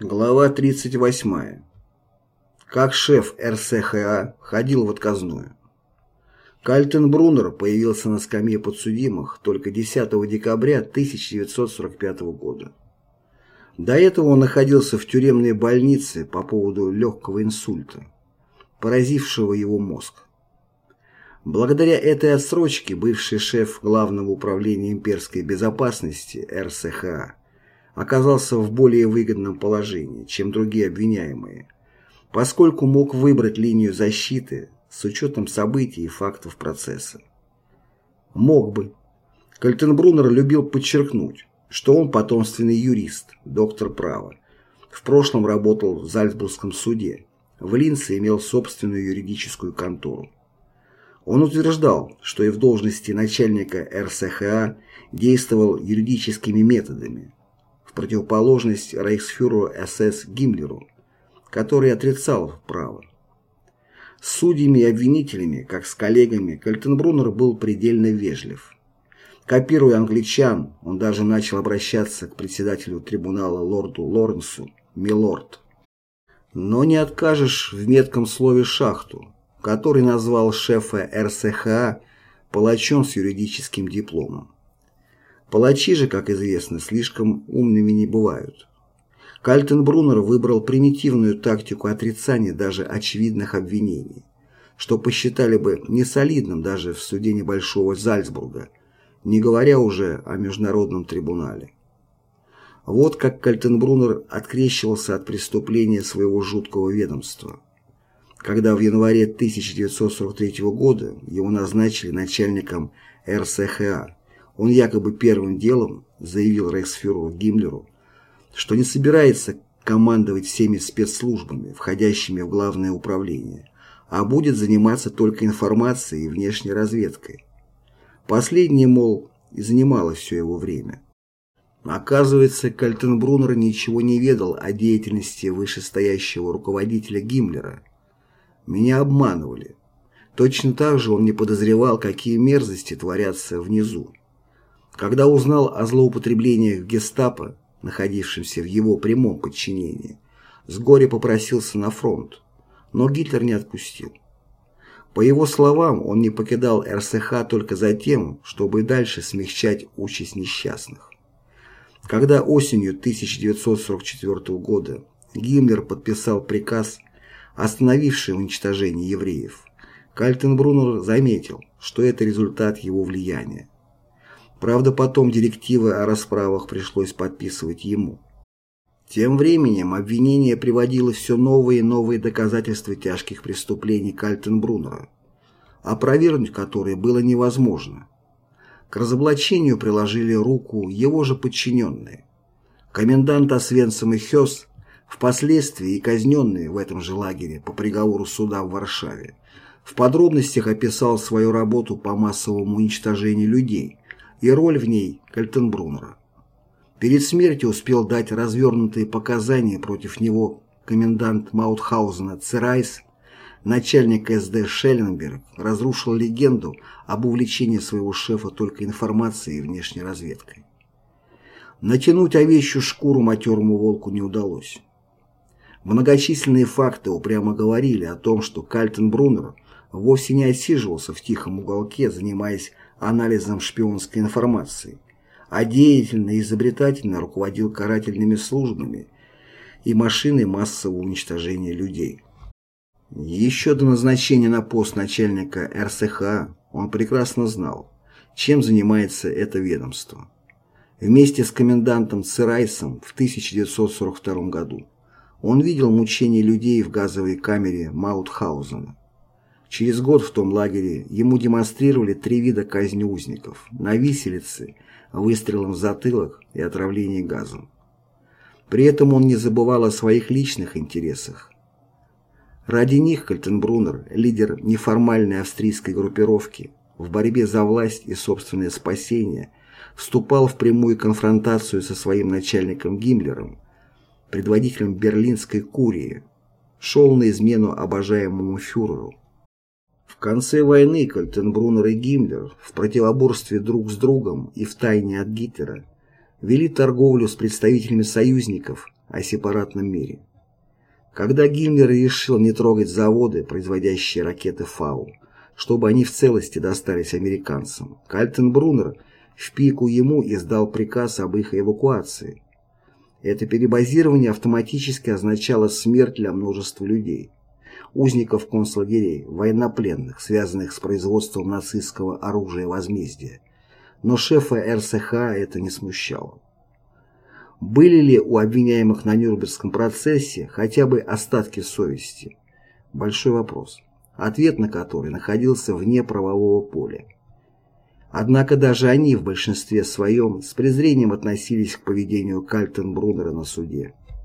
Глава 38. Как шеф РСХА ходил в отказную. Кальтенбруннер появился на скамье подсудимых только 10 декабря 1945 года. До этого он находился в тюремной больнице по поводу легкого инсульта, поразившего его мозг. Благодаря этой отсрочке бывший шеф Главного управления имперской безопасности РСХА оказался в более выгодном положении, чем другие обвиняемые, поскольку мог выбрать линию защиты с учетом событий и фактов процесса. Мог бы. Кальтенбруннер любил подчеркнуть, что он потомственный юрист, доктор права. В прошлом работал в Зальцбургском суде. В Линце имел собственную юридическую контору. Он утверждал, что и в должности начальника РСХА действовал юридическими методами, противоположность рейхсфюреру СС Гиммлеру, который отрицал право. С судьями и обвинителями, как с коллегами, Кальтенбруннер был предельно вежлив. Копируя англичан, он даже начал обращаться к председателю трибунала лорду Лоренсу «Милорд». Но не откажешь в метком слове «шахту», который назвал шефа РСХА палачом с юридическим дипломом. Палачи же, как известно, слишком умными не бывают. Кальтенбруннер выбрал примитивную тактику отрицания даже очевидных обвинений, что посчитали бы несолидным даже в суде небольшого Зальцбурга, не говоря уже о международном трибунале. Вот как Кальтенбруннер открещивался от преступления своего жуткого ведомства. Когда в январе 1943 года его назначили начальником РСХА, он якобы первым делом заявил рейхсфюреру Гиммлеру, что не собирается командовать всеми спецслужбами, входящими в главное управление, а будет заниматься только информацией и внешней разведкой. Последнее, мол, и занимало все его время. Оказывается, Кальтенбруннер ничего не ведал о деятельности вышестоящего руководителя Гиммлера. Меня обманывали. Точно так же он не подозревал, какие мерзости творятся внизу. Когда узнал о злоупотреблениях гестапо, находившемся в его прямом подчинении, с горя попросился на фронт, но Гитлер не отпустил. По его словам, он не покидал РСХ только за тем, чтобы дальше смягчать участь несчастных. Когда осенью 1944 года Гиммлер подписал приказ, остановивший уничтожение евреев, Кальтенбруннер заметил, что это результат его влияния. Правда, потом директивы о расправах пришлось подписывать ему. Тем временем обвинение приводило все новые и новые доказательства тяжких преступлений Кальтенбруннера, опровергнуть которые было невозможно. К разоблачению приложили руку его же подчиненные. Комендант Освенцима Хёс, впоследствии и казненный в этом же лагере по приговору суда в Варшаве, в подробностях описал свою работу по массовому уничтожению людей, и роль в ней Кальтенбруннера. Перед смертью успел дать развернутые показания против него комендант Маутхаузена Цирайс, начальник СД Шелленберг, разрушил легенду об увлечении своего шефа только информацией и внешней разведкой. Натянуть овечью шкуру матерому волку не удалось. Многочисленные факты упрямо говорили о том, что Кальтенбруннер вовсе не отсиживался в тихом уголке, занимаясь анализом шпионской информации, а деятельно и изобретательно руководил карательными службами и машиной массового уничтожения людей. Еще до назначения на пост начальника РСХ он прекрасно знал, чем занимается это ведомство. Вместе с комендантом Цирайсом в 1942 году он видел мучения людей в газовой камере Маутхаузена. Через год в том лагере ему демонстрировали три вида казни узников – на виселице, выстрелом в затылок и отравлении газом. При этом он не забывал о своих личных интересах. Ради них Кальтенбруннер, лидер неформальной австрийской группировки, в борьбе за власть и собственное спасение, вступал в прямую конфронтацию со своим начальником Гиммлером, предводителем берлинской курии, шел на измену обожаемому фюреру. В конце войны Кальтенбруннер и Гиммлер в противоборстве друг с другом и в тайне от Гитлера вели торговлю с представителями союзников, о сепаратном мире. Когда Гиммлер решил не трогать заводы, производящие ракеты «Фау», чтобы они в целости достались американцам, Кальтенбруннер в пику ему издал приказ об их эвакуации. Это перебазирование автоматически означало смерть для множества людей. Узников концлагерей, военнопленных, связанных с производством нацистского оружия возмездия. Но шефа РСХ это не смущало. Были ли у обвиняемых на Нюрнбергском процессе хотя бы остатки совести? Большой вопрос, ответ на который находился вне правового поля. Однако даже они в большинстве своем с презрением относились к поведению Кальтенбруннера на суде.